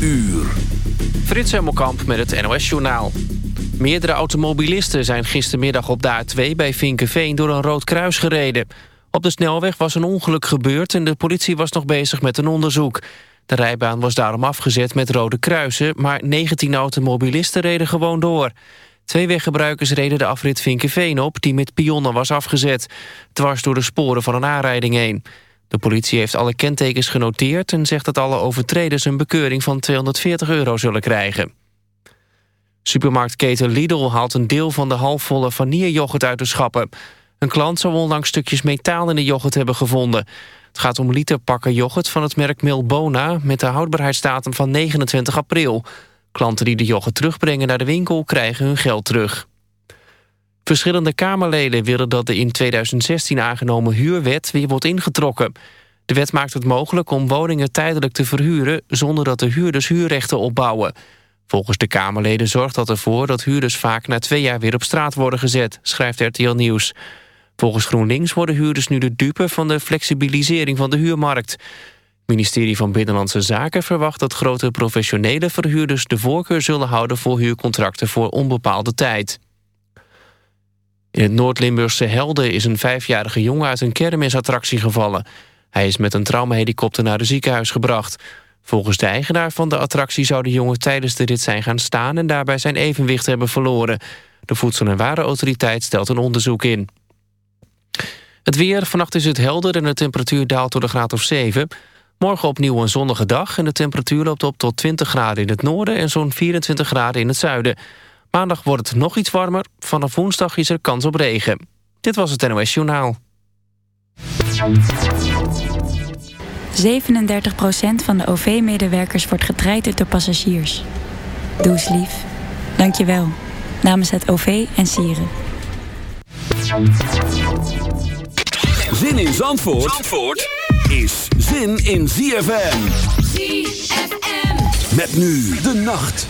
uur. Frits Hemelkamp met het NOS-journaal. Meerdere automobilisten zijn gistermiddag op de A2 bij Vinkenveen door een rood kruis gereden. Op de snelweg was een ongeluk gebeurd en de politie was nog bezig met een onderzoek. De rijbaan was daarom afgezet met rode kruisen, maar 19 automobilisten reden gewoon door. Twee weggebruikers reden de afrit Vinkenveen op die met pionnen was afgezet. Dwars door de sporen van een aanrijding heen. De politie heeft alle kentekens genoteerd... en zegt dat alle overtreders een bekeuring van 240 euro zullen krijgen. Supermarktketen Lidl haalt een deel van de halfvolle vanillejoghurt uit de schappen. Een klant zou onlangs stukjes metaal in de yoghurt hebben gevonden. Het gaat om literpakken yoghurt van het merk Milbona... met de houdbaarheidsdatum van 29 april. Klanten die de yoghurt terugbrengen naar de winkel krijgen hun geld terug. Verschillende Kamerleden willen dat de in 2016 aangenomen huurwet weer wordt ingetrokken. De wet maakt het mogelijk om woningen tijdelijk te verhuren... zonder dat de huurders huurrechten opbouwen. Volgens de Kamerleden zorgt dat ervoor dat huurders vaak na twee jaar weer op straat worden gezet, schrijft RTL Nieuws. Volgens GroenLinks worden huurders nu de dupe van de flexibilisering van de huurmarkt. Het ministerie van Binnenlandse Zaken verwacht dat grote professionele verhuurders de voorkeur zullen houden voor huurcontracten voor onbepaalde tijd. In het Noord-Limburgse Helden is een vijfjarige jongen uit een kermisattractie gevallen. Hij is met een traumahelikopter naar het ziekenhuis gebracht. Volgens de eigenaar van de attractie zou de jongen tijdens de rit zijn gaan staan... en daarbij zijn evenwicht hebben verloren. De Voedsel- en Warenautoriteit stelt een onderzoek in. Het weer, vannacht is het helder en de temperatuur daalt tot de graad of 7. Morgen opnieuw een zonnige dag en de temperatuur loopt op tot 20 graden in het noorden... en zo'n 24 graden in het zuiden. Maandag wordt het nog iets warmer. Vanaf woensdag is er kans op regen. Dit was het NOS Journaal. 37% van de OV-medewerkers wordt getraind door passagiers. Doe eens lief. Dank je wel. Namens het OV en Sieren. Zin in Zandvoort, Zandvoort is zin in ZFM. ZFM. Met nu de nacht.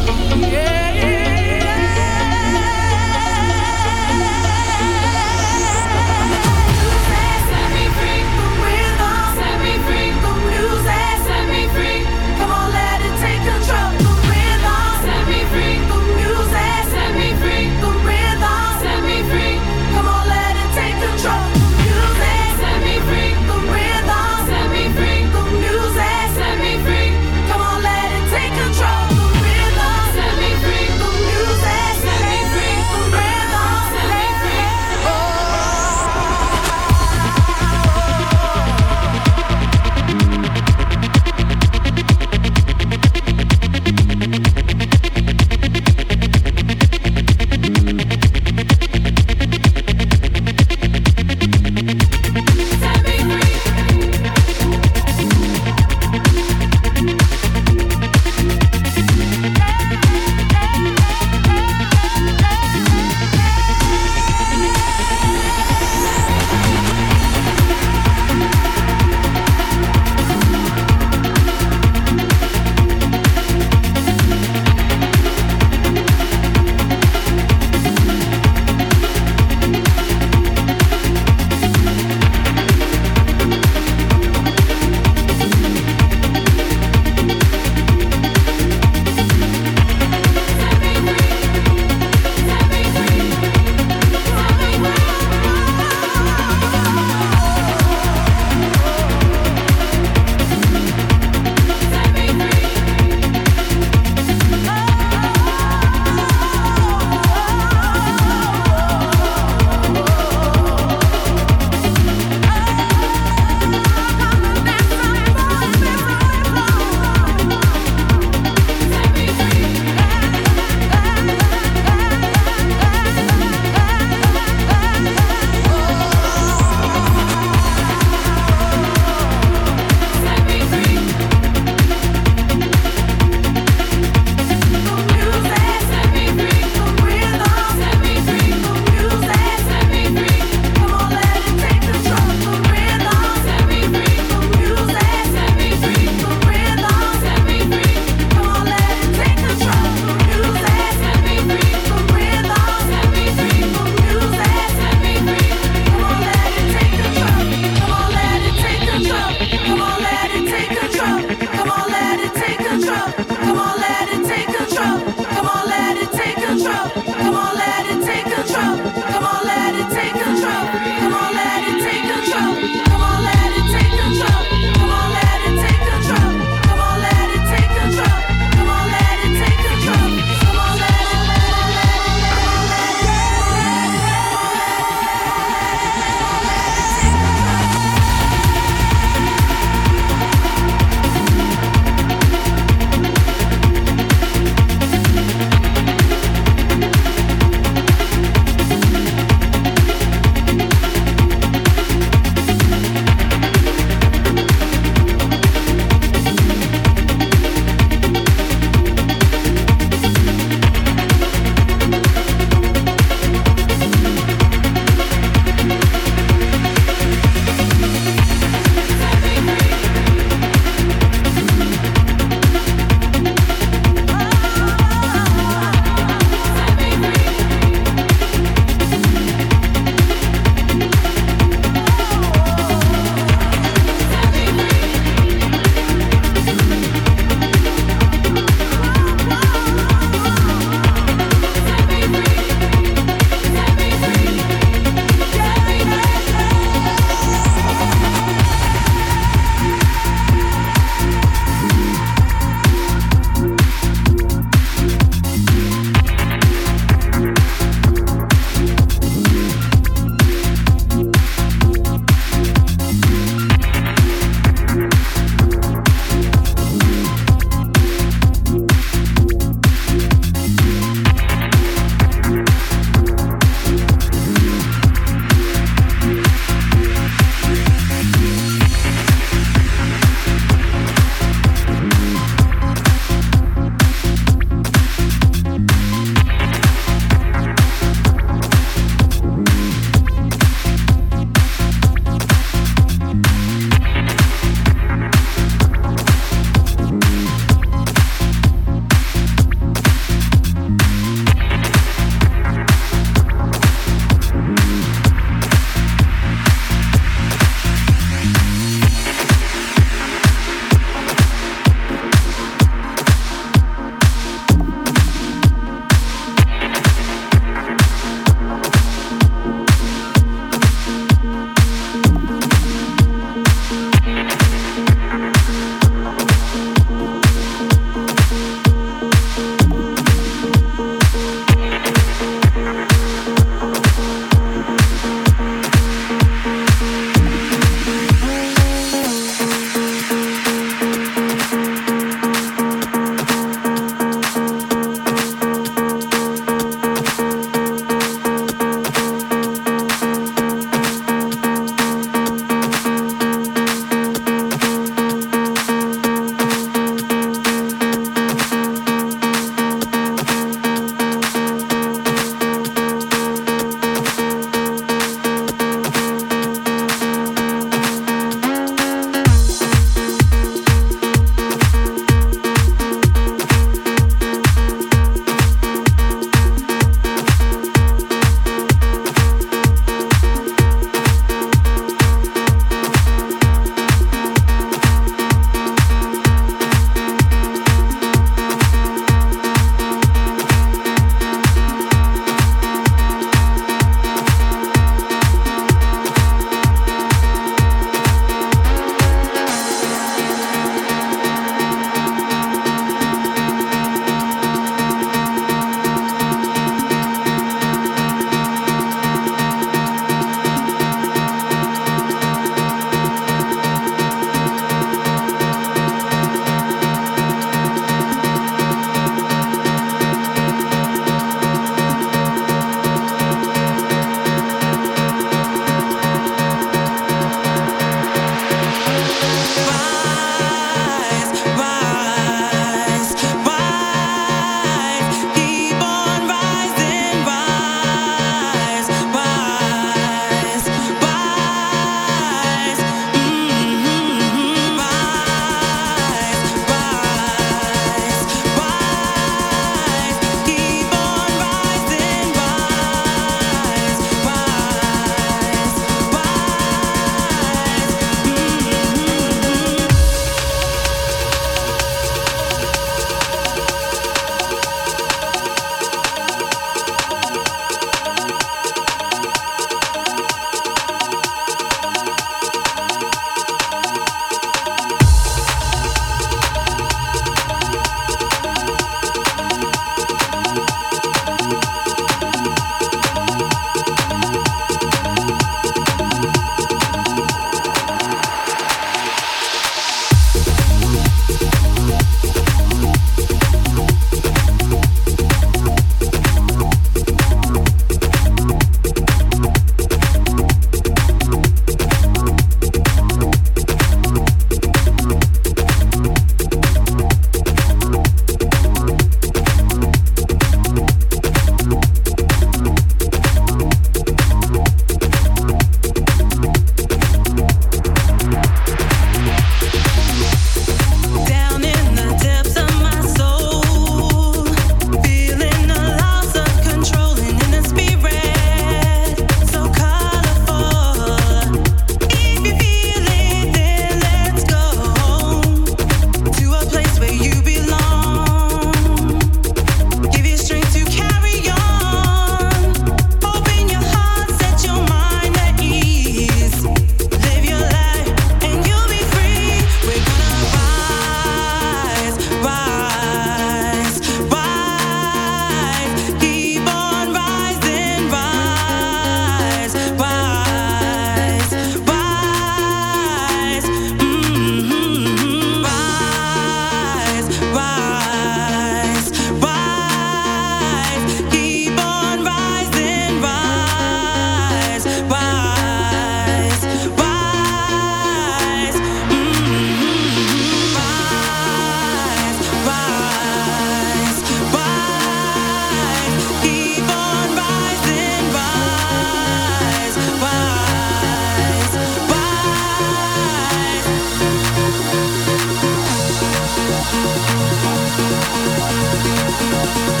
Música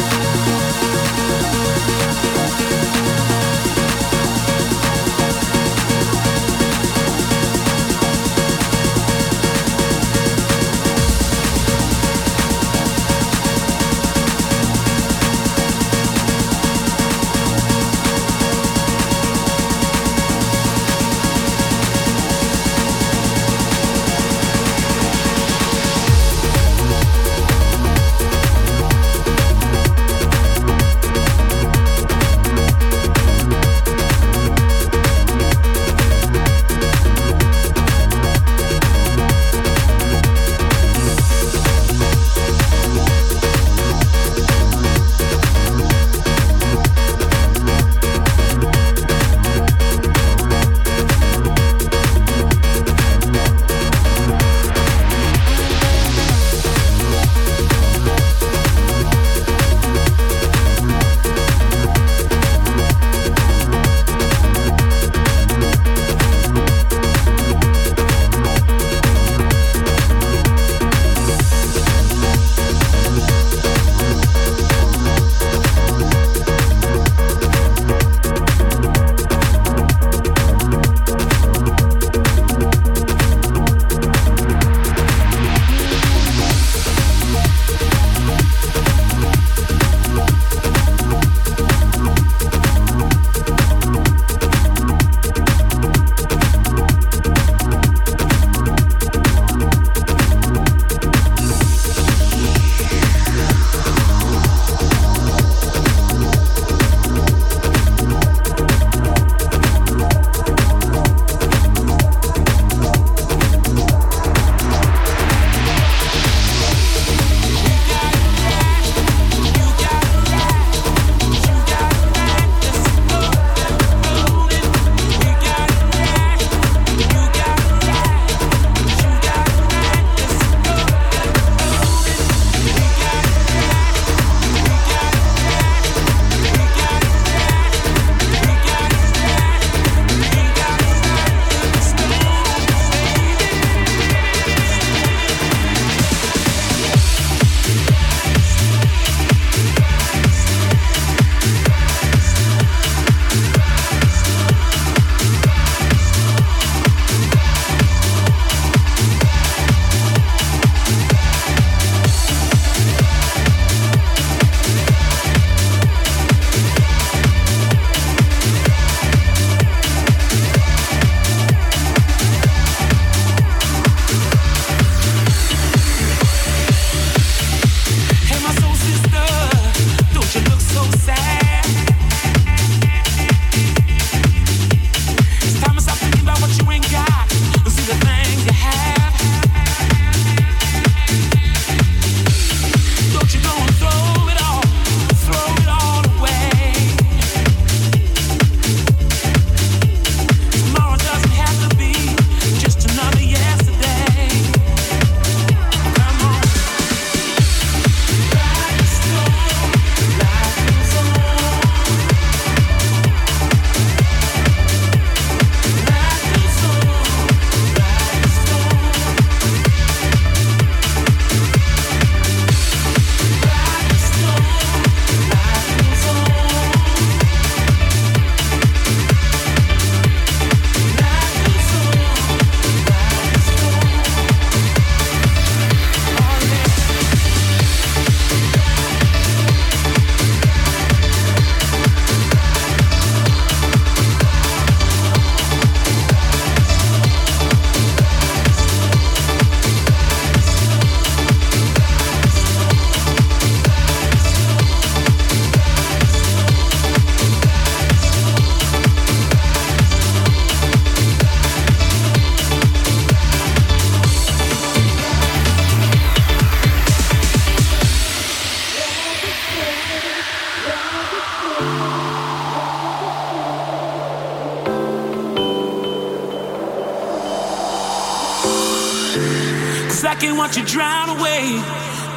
Like you drown away,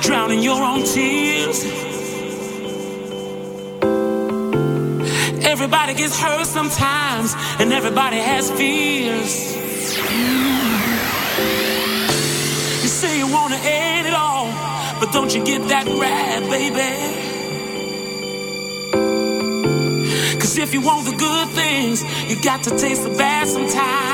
drowning your own tears. Everybody gets hurt sometimes, and everybody has fears. You say you wanna end it all, but don't you get that rap, baby? Cause if you want the good things, you got to taste the bad sometimes.